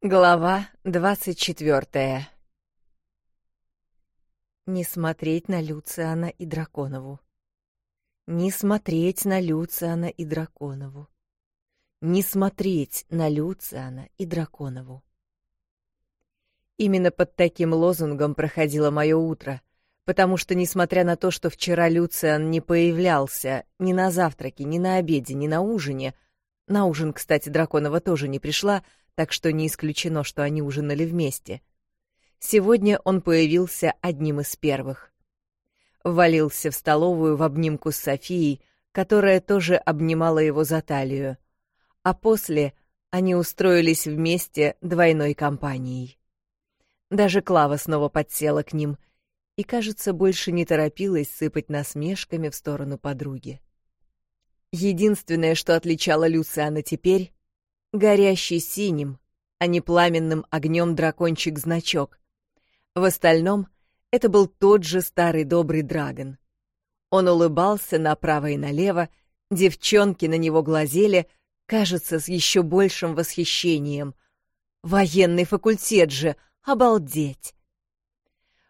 Глава 24 Не смотреть на Люциана и Драконову. Не смотреть на Люциана и Драконову. Не смотреть на Люциана и Драконову. Именно под таким лозунгом проходило мое утро, потому что, несмотря на то, что вчера Люциан не появлялся ни на завтраке, ни на обеде, ни на ужине, на ужин, кстати, Драконова тоже не пришла — так что не исключено, что они ужинали вместе. Сегодня он появился одним из первых. Валился в столовую в обнимку с Софией, которая тоже обнимала его за талию. А после они устроились вместе двойной компанией. Даже Клава снова подсела к ним и, кажется, больше не торопилась сыпать насмешками в сторону подруги. Единственное, что отличало Люциана теперь, горящий синим, а не пламенным огнем дракончик-значок. В остальном это был тот же старый добрый драгон. Он улыбался направо и налево, девчонки на него глазели, кажется, с еще большим восхищением. «Военный факультет же! Обалдеть!»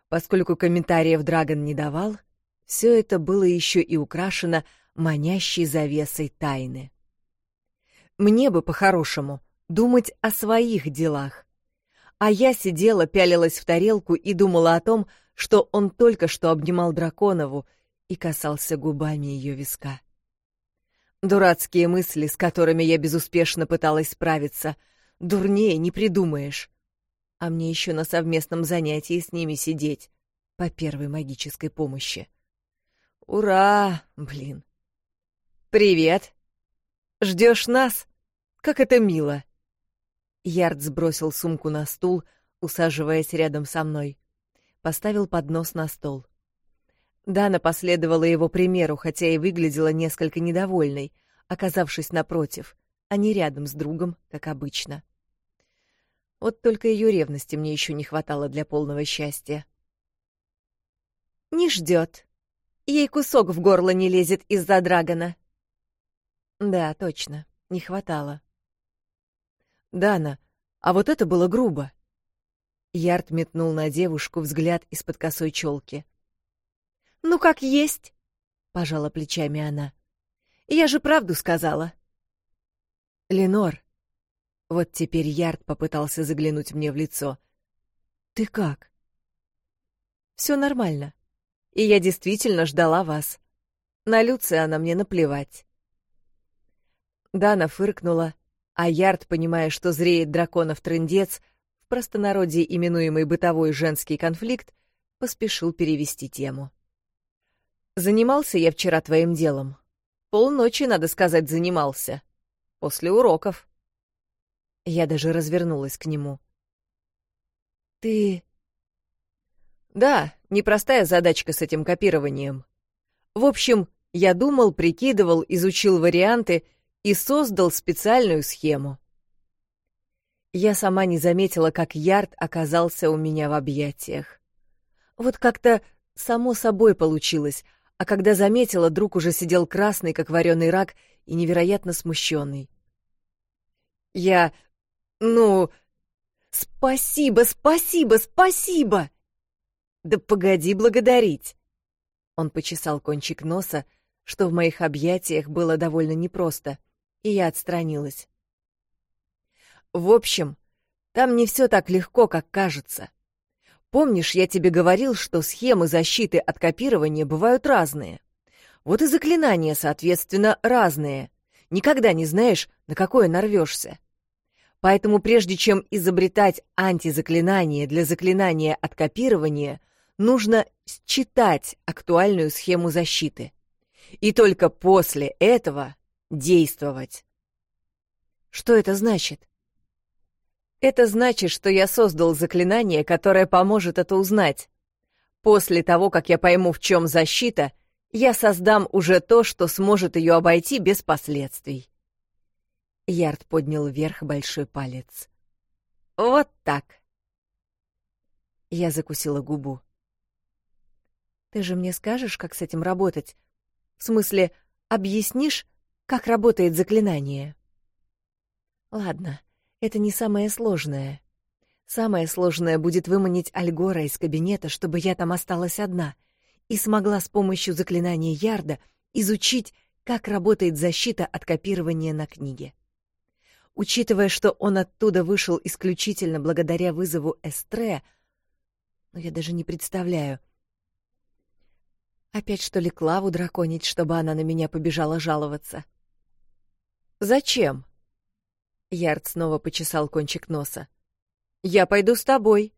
Поскольку комментариев Драгон не давал, все это было еще и украшено манящей завесой тайны. Мне бы по-хорошему думать о своих делах. А я сидела, пялилась в тарелку и думала о том, что он только что обнимал Драконову и касался губами ее виска. Дурацкие мысли, с которыми я безуспешно пыталась справиться, дурнее не придумаешь. А мне еще на совместном занятии с ними сидеть по первой магической помощи. Ура, блин. «Привет!» Ждешь нас? Как это мило!» Ярд сбросил сумку на стул, усаживаясь рядом со мной. Поставил поднос на стол. Дана последовала его примеру, хотя и выглядела несколько недовольной, оказавшись напротив, а не рядом с другом, как обычно. Вот только ее ревности мне еще не хватало для полного счастья. «Не ждет. Ей кусок в горло не лезет из-за драгона», да, точно, не хватало. «Дана, а вот это было грубо!» Ярд метнул на девушку взгляд из-под косой челки. «Ну, как есть!» — пожала плечами она. «Я же правду сказала!» «Ленор!» Вот теперь Ярд попытался заглянуть мне в лицо. «Ты как?» «Все нормально. И я действительно ждала вас. На Люция она мне наплевать. Дана фыркнула, а Ярд, понимая, что зреет драконов трындец, в простонародье именуемый бытовой женский конфликт, поспешил перевести тему. «Занимался я вчера твоим делом. Полночи, надо сказать, занимался. После уроков». Я даже развернулась к нему. «Ты...» «Да, непростая задачка с этим копированием. В общем, я думал, прикидывал, изучил варианты — и создал специальную схему. Я сама не заметила, как Ярд оказался у меня в объятиях. Вот как-то само собой получилось, а когда заметила, друг уже сидел красный, как вареный рак, и невероятно смущенный. Я... ну... «Спасибо, спасибо, спасибо!» «Да погоди благодарить!» Он почесал кончик носа, что в моих объятиях было довольно непросто и я отстранилась. В общем, там не все так легко, как кажется. Помнишь, я тебе говорил, что схемы защиты от копирования бывают разные. Вот и заклинания, соответственно, разные. Никогда не знаешь, на какое нарвешься. Поэтому прежде чем изобретать антизаклинание для заклинания от копирования, нужно считать актуальную схему защиты. И только после этого действовать. Что это значит? Это значит, что я создал заклинание, которое поможет это узнать. После того, как я пойму, в чем защита, я создам уже то, что сможет ее обойти без последствий. Ярд поднял вверх большой палец. «Вот так!» Я закусила губу. «Ты же мне скажешь, как с этим работать? В смысле, объяснишь, как работает заклинание? Ладно, это не самое сложное. Самое сложное будет выманить Альгора из кабинета, чтобы я там осталась одна и смогла с помощью заклинания Ярда изучить, как работает защита от копирования на книге. Учитывая, что он оттуда вышел исключительно благодаря вызову Эстре, но я даже не представляю. Опять что ли Клаву драконить, чтобы она на меня побежала жаловаться? — «Зачем?» Ярд снова почесал кончик носа. «Я пойду с тобой».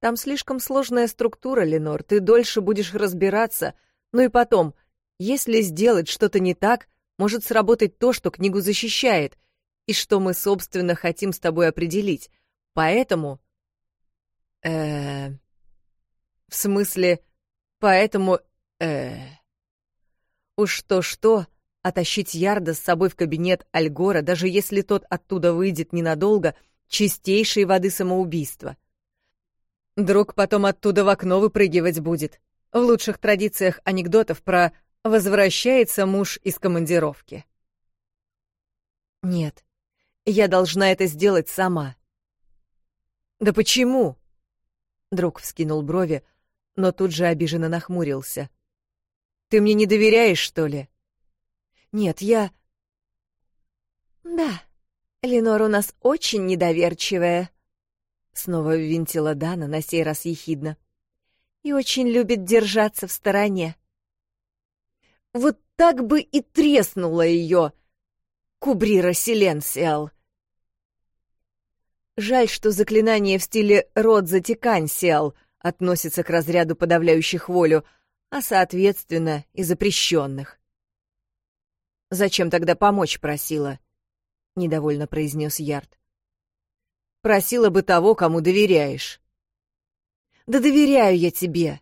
«Там слишком сложная структура, Ленор, ты дольше будешь разбираться. Ну и потом, если сделать что-то не так, может сработать то, что книгу защищает, и что мы, собственно, хотим с тобой определить. Поэтому...» э В смысле, поэтому... э Уж то-что, Отащить Ярда с собой в кабинет Альгора, даже если тот оттуда выйдет ненадолго, чистейшей воды самоубийства. Друг потом оттуда в окно выпрыгивать будет. В лучших традициях анекдотов про «возвращается муж из командировки». Нет, я должна это сделать сама. Да почему? Друг вскинул брови, но тут же обиженно нахмурился. Ты мне не доверяешь, что ли? — нет, я... Да, Ленор у нас очень недоверчивая. Снова ввинтила Дана, на сей раз ехидно. И очень любит держаться в стороне. Вот так бы и треснула ее, Кубрира Силенсиал. Жаль, что заклинание в стиле «род затекансиал» относится к разряду подавляющих волю, а, соответственно, и запрещенных. Зачем тогда помочь просила? Недовольно произнес Ярд. Просила бы того, кому доверяешь. Да доверяю я тебе,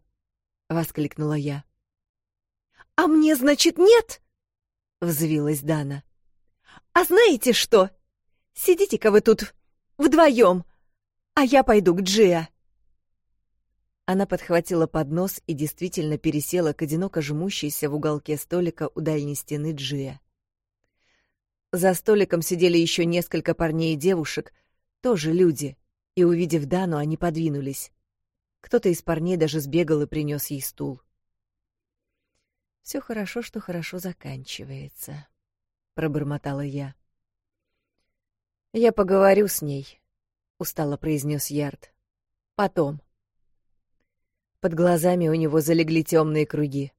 воскликнула я. А мне, значит, нет? Взвилась Дана. А знаете что? Сидите-ка вы тут вдвоем, а я пойду к Джиа. Она подхватила поднос и действительно пересела к одиноко жмущейся в уголке столика у дальней стены Джия. За столиком сидели еще несколько парней и девушек, тоже люди, и, увидев Дану, они подвинулись. Кто-то из парней даже сбегал и принес ей стул. Все хорошо, что хорошо заканчивается», — пробормотала я. «Я поговорю с ней», — устало произнес Ярд. «Потом». Под глазами у него залегли темные круги.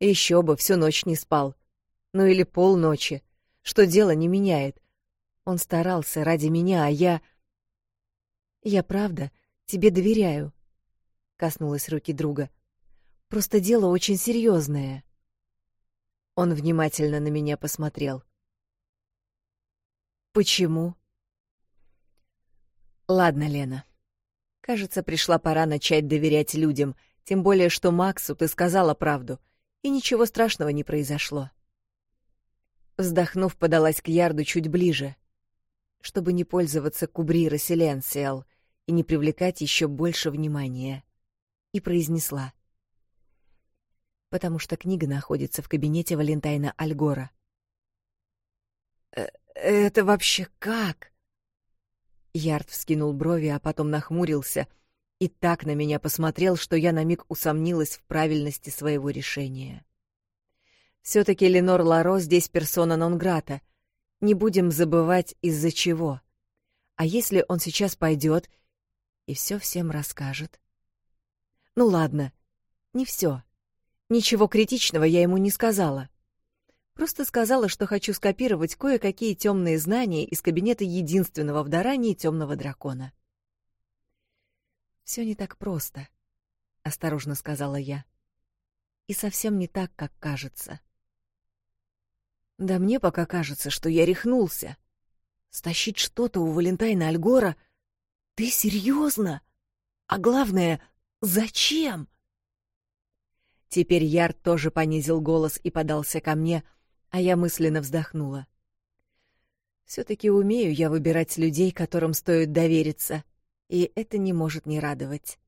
Еще бы, всю ночь не спал. Ну или полночи, что дело не меняет. Он старался ради меня, а я... «Я правда тебе доверяю», — коснулась руки друга. «Просто дело очень серьезное. Он внимательно на меня посмотрел. «Почему?» «Ладно, Лена», Кажется, пришла пора начать доверять людям, тем более, что Максу ты сказала правду, и ничего страшного не произошло. Вздохнув, подалась к ярду чуть ближе, чтобы не пользоваться кубри Расселенсиал и не привлекать еще больше внимания, и произнесла. «Потому что книга находится в кабинете Валентайна Альгора». Э, «Это вообще как?» Ярд вскинул брови, а потом нахмурился и так на меня посмотрел, что я на миг усомнилась в правильности своего решения. Все-таки Ленор Ларо здесь персона нон-грата. Не будем забывать, из-за чего. А если он сейчас пойдет и все всем расскажет? Ну ладно, не все. Ничего критичного я ему не сказала. Просто сказала, что хочу скопировать кое-какие темные знания из кабинета единственного в Дарании темного дракона. «Все не так просто», — осторожно сказала я. «И совсем не так, как кажется». «Да мне пока кажется, что я рехнулся. Стащить что-то у Валентайна Альгора? Ты серьезно? А главное, зачем?» Теперь Яр тоже понизил голос и подался ко мне — а я мысленно вздохнула. Все-таки умею я выбирать людей, которым стоит довериться, и это не может не радовать.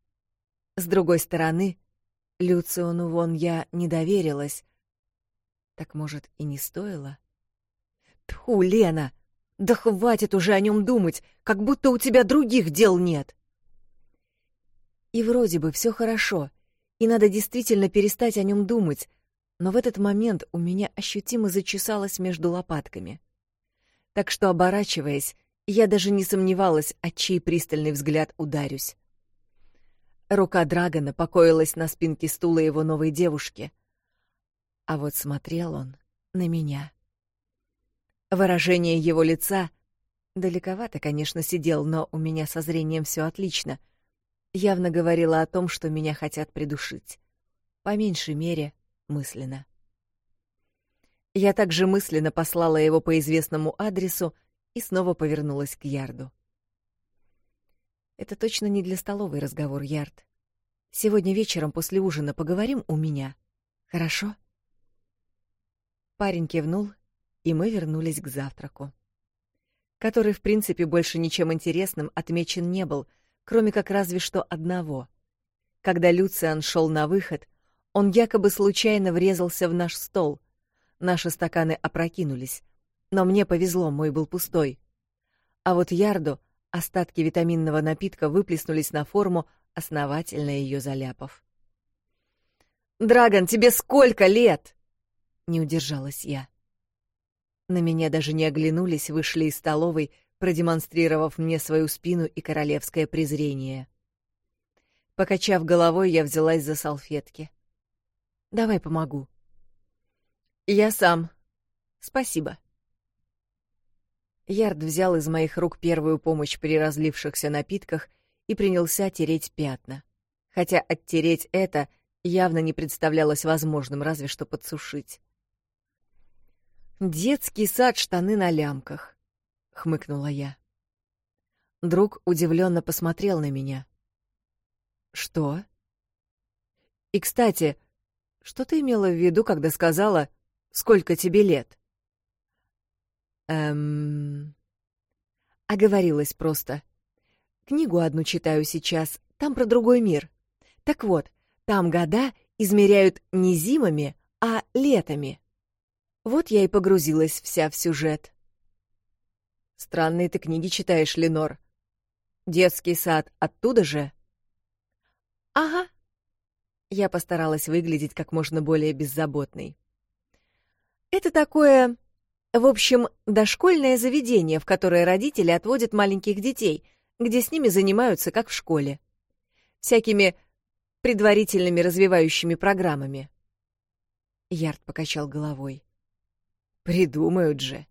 С другой стороны, Люциону вон я не доверилась. Так, может, и не стоило? Тьфу, Лена! Да хватит уже о нем думать, как будто у тебя других дел нет! И вроде бы все хорошо, и надо действительно перестать о нем думать, но в этот момент у меня ощутимо зачесалось между лопатками. Так что, оборачиваясь, я даже не сомневалась, от чей пристальный взгляд ударюсь. Рука Драгона покоилась на спинке стула его новой девушки. А вот смотрел он на меня. Выражение его лица... Далековато, конечно, сидел, но у меня со зрением все отлично. Явно говорила о том, что меня хотят придушить. По меньшей мере, мысленно. Я также мысленно послала его по известному адресу и снова повернулась к Ярду. Это точно не для столовой разговор, Ярд. Сегодня вечером после ужина поговорим у меня. Хорошо? Парень кивнул, и мы вернулись к завтраку, который, в принципе, больше ничем интересным отмечен не был, кроме как разве что одного. Когда Люциан шел на выход, он якобы случайно врезался в наш стол. Наши стаканы опрокинулись. Но мне повезло, мой был пустой. А вот Ярду остатки витаминного напитка выплеснулись на форму, основательно ее заляпав. «Драгон, тебе сколько лет?» — не удержалась я. На меня даже не оглянулись, вышли из столовой, продемонстрировав мне свою спину и королевское презрение. Покачав головой, я взялась за салфетки. Давай помогу». «Я сам. Спасибо». Ярд взял из моих рук первую помощь при разлившихся напитках и принялся тереть пятна. Хотя оттереть это явно не представлялось возможным, разве что подсушить. «Детский сад, штаны на лямках», — хмыкнула я. Друг удивленно посмотрел на меня. «Что?» «И, кстати, что ты имела в виду, когда сказала «Сколько тебе лет?» Эм... Оговорилась просто. Книгу одну читаю сейчас, там про другой мир. Так вот, там года измеряют не зимами, а летами. Вот я и погрузилась вся в сюжет. Странные ты книги читаешь, Ленор. Детский сад оттуда же? Ага, я постаралась выглядеть как можно более беззаботной. Это такое, в общем, дошкольное заведение, в которое родители отводят маленьких детей, где с ними занимаются, как в школе. Всякими предварительными развивающими программами. Ярд покачал головой. «Придумают же!»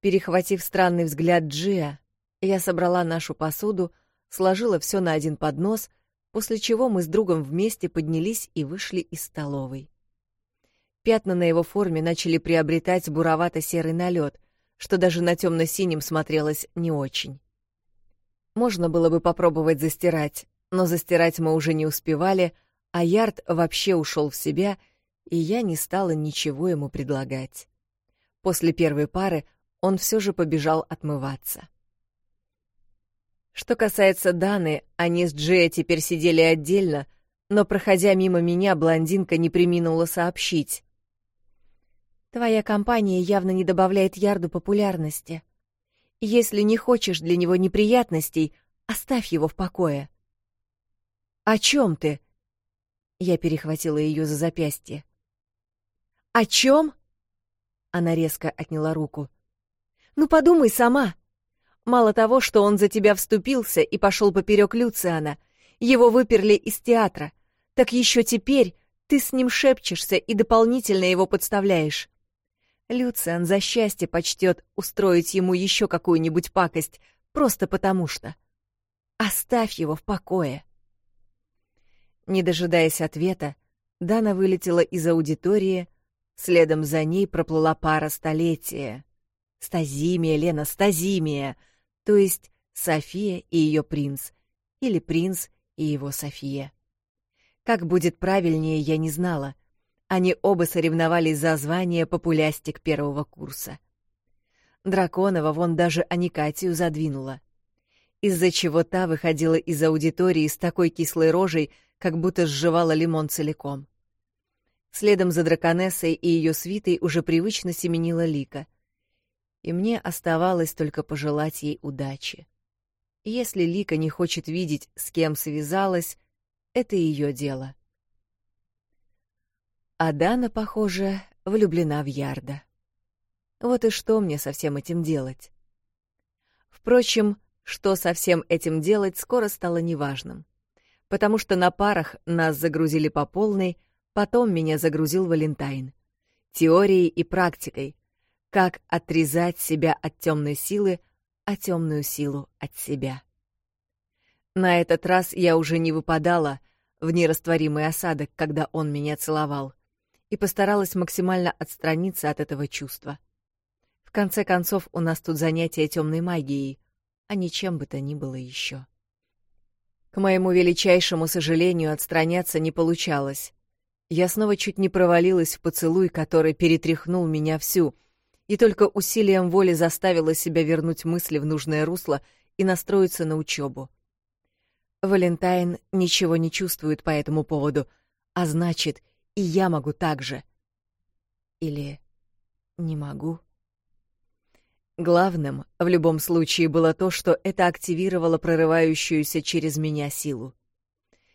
Перехватив странный взгляд Джиа, я собрала нашу посуду, сложила все на один поднос — после чего мы с другом вместе поднялись и вышли из столовой. Пятна на его форме начали приобретать буровато-серый налет, что даже на темно-синем смотрелось не очень. Можно было бы попробовать застирать, но застирать мы уже не успевали, а Ярд вообще ушел в себя, и я не стала ничего ему предлагать. После первой пары он все же побежал отмываться. Что касается Даны, они с Джея теперь сидели отдельно, но, проходя мимо меня, блондинка не приминула сообщить. «Твоя компания явно не добавляет Ярду популярности. Если не хочешь для него неприятностей, оставь его в покое». «О чем ты?» Я перехватила ее за запястье. «О чем?» Она резко отняла руку. «Ну подумай сама. Мало того, что он за тебя вступился и пошел поперек Люциана, его выперли из театра, так еще теперь ты с ним шепчешься и дополнительно его подставляешь. Люциан за счастье почтет устроить ему еще какую-нибудь пакость, просто потому что. Оставь его в покое. Не дожидаясь ответа, Дана вылетела из аудитории, следом за ней проплыла пара столетия. Стазимия, Лена, стазимия — то есть София и ее принц, или принц и его София. Как будет правильнее, я не знала. Они оба соревновались за звание популястик первого курса. Драконова вон даже Аникатию задвинула. Из-за чего та выходила из аудитории с такой кислой рожей, как будто сживала лимон целиком. Следом за драконессой и ее свитой уже привычно семенила Лика и мне оставалось только пожелать ей удачи. Если Лика не хочет видеть, с кем связалась, это ее дело. А Дана, похоже, влюблена в Ярда. Вот и что мне со всем этим делать? Впрочем, что со всем этим делать, скоро стало неважным. Потому что на парах нас загрузили по полной, потом меня загрузил Валентайн. Теорией и практикой, как отрезать себя от темной силы, а темную силу от себя. На этот раз я уже не выпадала в нерастворимый осадок, когда он меня целовал, и постаралась максимально отстраниться от этого чувства. В конце концов, у нас тут занятие темной магией, а ничем бы то ни было еще. К моему величайшему сожалению, отстраняться не получалось. Я снова чуть не провалилась в поцелуй, который перетряхнул меня всю — и только усилием воли заставила себя вернуть мысли в нужное русло и настроиться на учебу. Валентайн ничего не чувствует по этому поводу, а значит, и я могу так же. Или не могу. Главным в любом случае было то, что это активировало прорывающуюся через меня силу.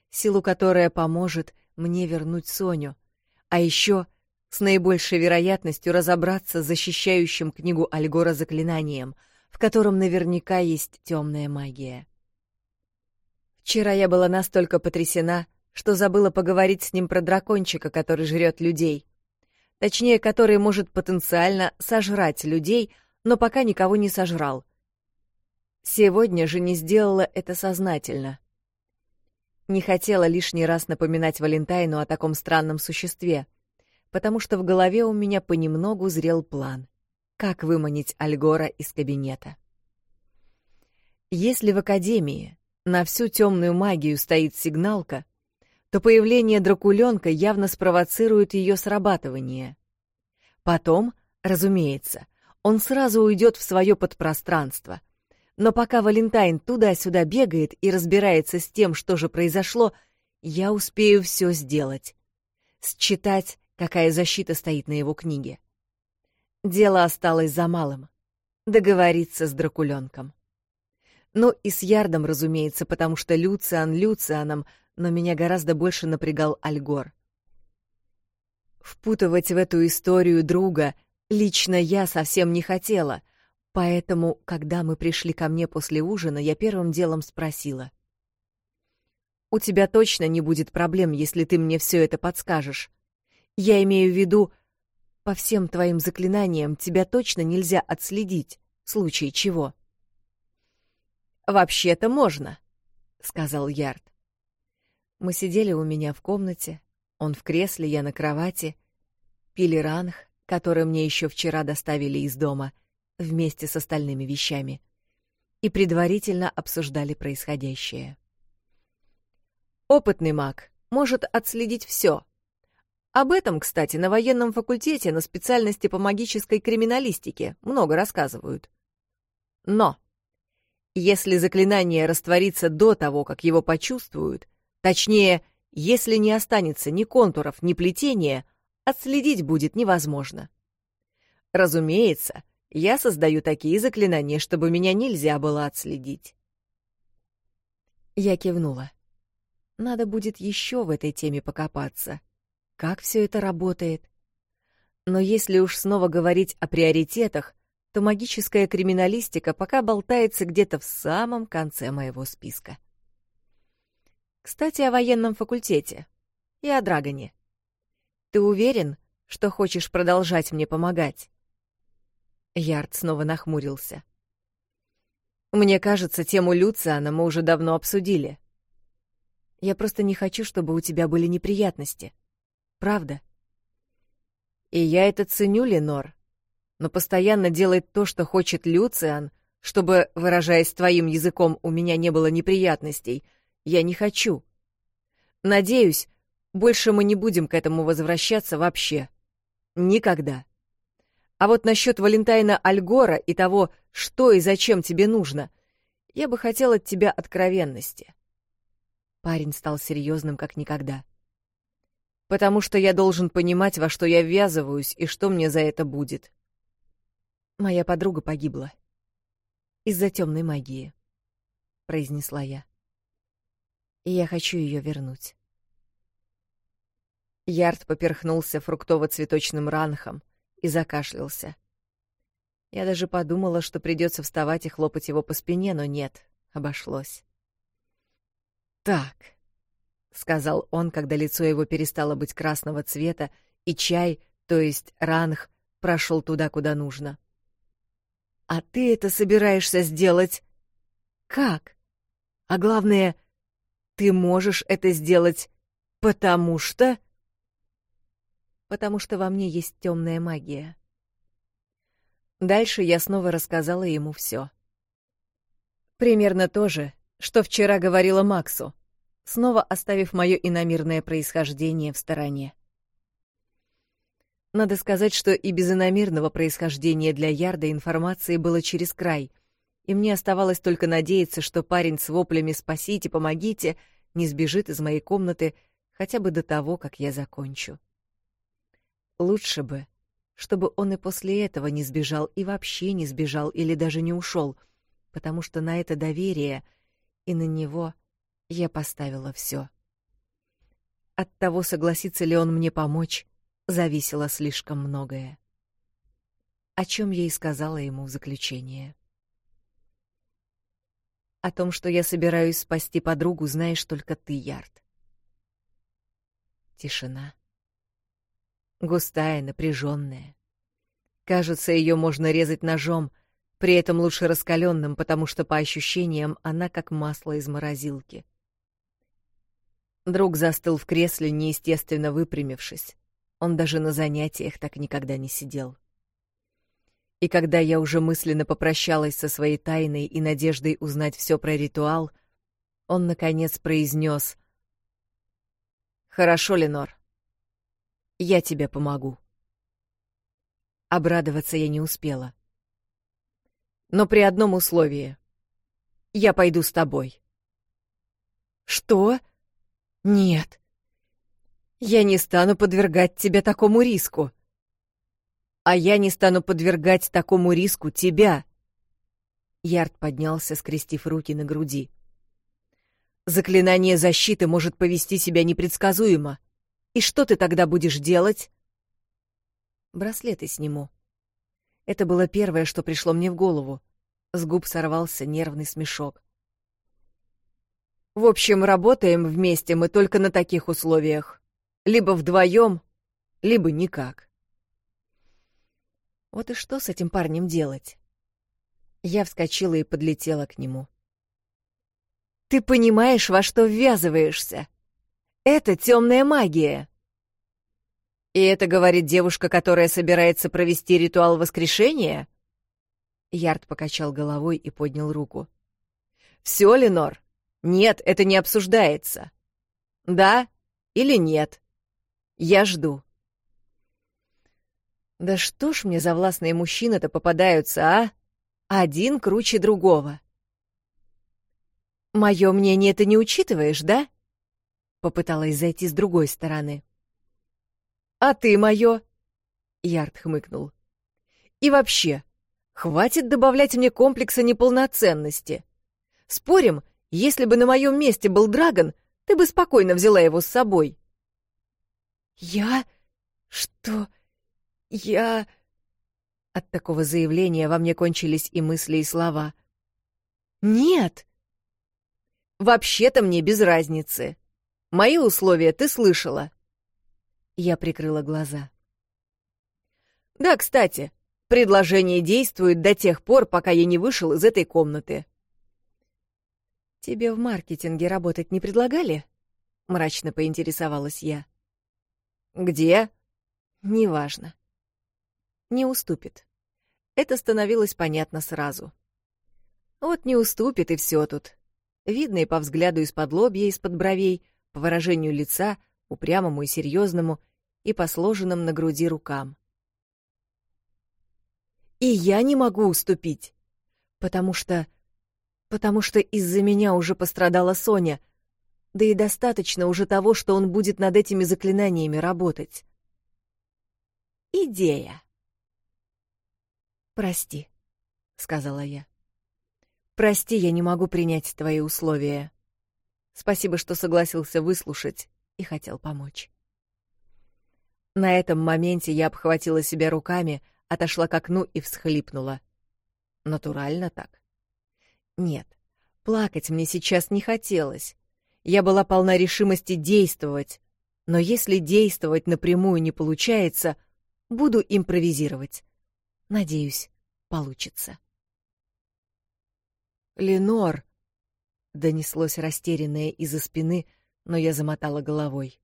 Силу, которая поможет мне вернуть Соню. А еще с наибольшей вероятностью разобраться с защищающим книгу Альгора заклинанием, в котором наверняка есть темная магия. Вчера я была настолько потрясена, что забыла поговорить с ним про дракончика, который жрет людей. Точнее, который может потенциально сожрать людей, но пока никого не сожрал. Сегодня же не сделала это сознательно. Не хотела лишний раз напоминать Валентайну о таком странном существе — потому что в голове у меня понемногу зрел план, как выманить Альгора из кабинета. Если в Академии на всю темную магию стоит сигналка, то появление Дракуленка явно спровоцирует ее срабатывание. Потом, разумеется, он сразу уйдет в свое подпространство. Но пока Валентайн туда-сюда бегает и разбирается с тем, что же произошло, я успею все сделать. Считать какая защита стоит на его книге. Дело осталось за малым — договориться с Дракуленком. Ну и с Ярдом, разумеется, потому что Люциан Люцианом, но меня гораздо больше напрягал Альгор. Впутывать в эту историю друга лично я совсем не хотела, поэтому, когда мы пришли ко мне после ужина, я первым делом спросила. «У тебя точно не будет проблем, если ты мне все это подскажешь. Я имею в виду, по всем твоим заклинаниям тебя точно нельзя отследить, в случае чего. «Вообще-то можно», — сказал Ярд. Мы сидели у меня в комнате, он в кресле, я на кровати, пили ранг, который мне еще вчера доставили из дома, вместе с остальными вещами, и предварительно обсуждали происходящее. «Опытный маг может отследить все», об этом, кстати, на военном факультете на специальности по магической криминалистике много рассказывают. Но если заклинание растворится до того, как его почувствуют, точнее, если не останется ни контуров, ни плетения, отследить будет невозможно. Разумеется, я создаю такие заклинания, чтобы меня нельзя было отследить. Я кивнула. Надо будет еще в этой теме покопаться — как все это работает. Но если уж снова говорить о приоритетах, то магическая криминалистика пока болтается где-то в самом конце моего списка. Кстати, о военном факультете и о Драгоне. Ты уверен, что хочешь продолжать мне помогать? Ярд снова нахмурился. Мне кажется, тему Люциана мы уже давно обсудили. Я просто не хочу, чтобы у тебя были неприятности. — Правда? И я это ценю, Ленор. Но постоянно делать то, что хочет Люциан, чтобы, выражаясь твоим языком, у меня не было неприятностей, я не хочу. Надеюсь, больше мы не будем к этому возвращаться вообще. Никогда. А вот насчет Валентайна Альгора и того, что и зачем тебе нужно, я бы хотел от тебя откровенности. Парень стал серьезным, как никогда. — потому что я должен понимать, во что я ввязываюсь и что мне за это будет. Моя подруга погибла. Из-за темной магии, — произнесла я. И я хочу ее вернуть. Ярд поперхнулся фруктово-цветочным ранхом и закашлялся. Я даже подумала, что придется вставать и хлопать его по спине, но нет, обошлось. «Так», сказал он, когда лицо его перестало быть красного цвета, и чай, то есть ранг, прошел туда, куда нужно. А ты это собираешься сделать? Как? А главное, ты можешь это сделать, потому что потому что во мне есть темная магия. Дальше я снова рассказала ему все. Примерно то же, что вчера говорила Максу снова оставив мое иномирное происхождение в стороне. Надо сказать, что и без иномирного происхождения для Ярда информации было через край, и мне оставалось только надеяться, что парень с воплями «спасите, помогите» не сбежит из моей комнаты хотя бы до того, как я закончу. Лучше бы, чтобы он и после этого не сбежал, и вообще не сбежал или даже не ушел, потому что на это доверие и на него — я поставила все. От того, согласится ли он мне помочь, зависело слишком многое. О чем я и сказала ему в заключение. О том, что я собираюсь спасти подругу, знаешь только ты, Ярд. Тишина. Густая, напряженная. Кажется, ее можно резать ножом, при этом лучше раскаленным, потому что по ощущениям она как масло из морозилки — Друг застыл в кресле, неестественно выпрямившись. Он даже на занятиях так никогда не сидел. И когда я уже мысленно попрощалась со своей тайной и надеждой узнать все про ритуал, он, наконец, произнес «Хорошо, Ленор, я тебе помогу». Обрадоваться я не успела. «Но при одном условии. Я пойду с тобой». «Что?» Нет. Я не стану подвергать тебя такому риску. А я не стану подвергать такому риску тебя. Ярд поднялся, скрестив руки на груди. Заклинание защиты может повести себя непредсказуемо. И что ты тогда будешь делать? Браслеты сниму. Это было первое, что пришло мне в голову. С губ сорвался нервный смешок. В общем, работаем вместе мы только на таких условиях. Либо вдвоем, либо никак. Вот и что с этим парнем делать? Я вскочила и подлетела к нему. Ты понимаешь, во что ввязываешься? Это темная магия. И это говорит девушка, которая собирается провести ритуал воскрешения? Ярд покачал головой и поднял руку. Все, Ленор, нет, это не обсуждается. Да или нет. Я жду. Да что ж мне за властные мужчины-то попадаются, а? Один круче другого. Мое мнение ты не учитываешь, да? Попыталась зайти с другой стороны. А ты мое? Ярд хмыкнул. И вообще, хватит добавлять мне комплекса неполноценности. Спорим, если бы на моем месте был Драгон, ты бы спокойно взяла его с собой». «Я? Что? Я...» От такого заявления во мне кончились и мысли, и слова. «Нет!» «Вообще-то мне без разницы. Мои условия ты слышала». Я прикрыла глаза. «Да, кстати, предложение действует до тех пор, пока я не вышел из этой комнаты». «Тебе в маркетинге работать не предлагали?» — мрачно поинтересовалась я. «Где?» «Неважно». «Не уступит». Это становилось понятно сразу. «Вот не уступит, и все тут». Видно и по взгляду из-под лобья, из-под бровей, по выражению лица, упрямому и серьезному, и по сложенным на груди рукам. «И я не могу уступить, потому что потому что из-за меня уже пострадала Соня, да и достаточно уже того, что он будет над этими заклинаниями работать. Идея. «Прости», — сказала я. «Прости, я не могу принять твои условия. Спасибо, что согласился выслушать и хотел помочь». На этом моменте я обхватила себя руками, отошла к окну и всхлипнула. Натурально так. Нет, плакать мне сейчас не хотелось. Я была полна решимости действовать. Но если действовать напрямую не получается, буду импровизировать. Надеюсь, получится. «Ленор!» — донеслось растерянное из-за спины, но я замотала головой.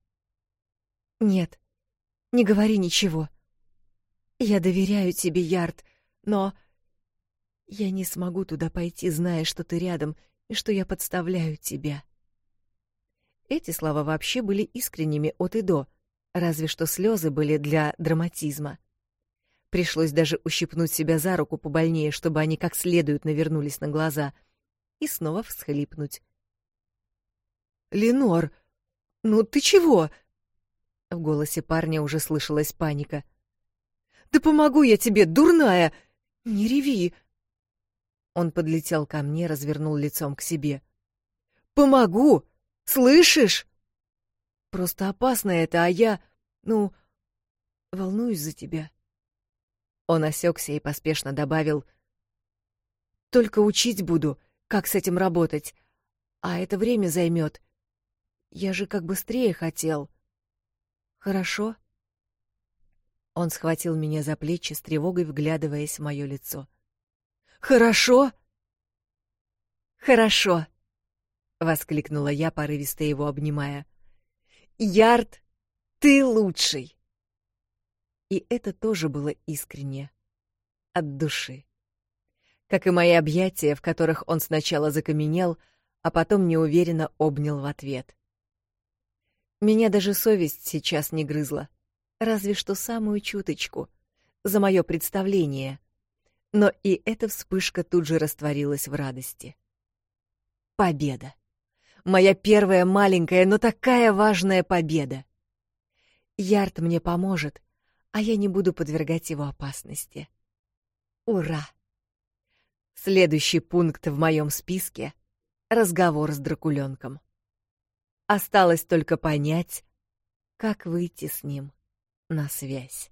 «Нет, не говори ничего. Я доверяю тебе, Ярд, но я не смогу туда пойти, зная, что ты рядом и что я подставляю тебя. Эти слова вообще были искренними от и до, разве что слезы были для драматизма. Пришлось даже ущипнуть себя за руку побольнее, чтобы они как следует навернулись на глаза, и снова всхлипнуть. «Ленор, ну ты чего?» В голосе парня уже слышалась паника. «Да помогу я тебе, дурная! Не реви!» Он подлетел ко мне, развернул лицом к себе. «Помогу! Слышишь?» «Просто опасно это, а я... Ну, волнуюсь за тебя». Он осекся и поспешно добавил. «Только учить буду, как с этим работать. А это время займет. Я же как быстрее хотел». «Хорошо?» Он схватил меня за плечи, с тревогой вглядываясь в мое лицо. — Хорошо?» «Хорошо», — воскликнула я, порывисто его обнимая. «Ярд, ты лучший!» И это тоже было искренне, от души. Как и мои объятия, в которых он сначала закаменел, а потом неуверенно обнял в ответ. Меня даже совесть сейчас не грызла, разве что самую чуточку, за мое представление — но и эта вспышка тут же растворилась в радости. Победа. Моя первая маленькая, но такая важная победа. Ярд мне поможет, а я не буду подвергать его опасности. Ура! Следующий пункт в моем списке — разговор с Дракуленком. Осталось только понять, как выйти с ним на связь.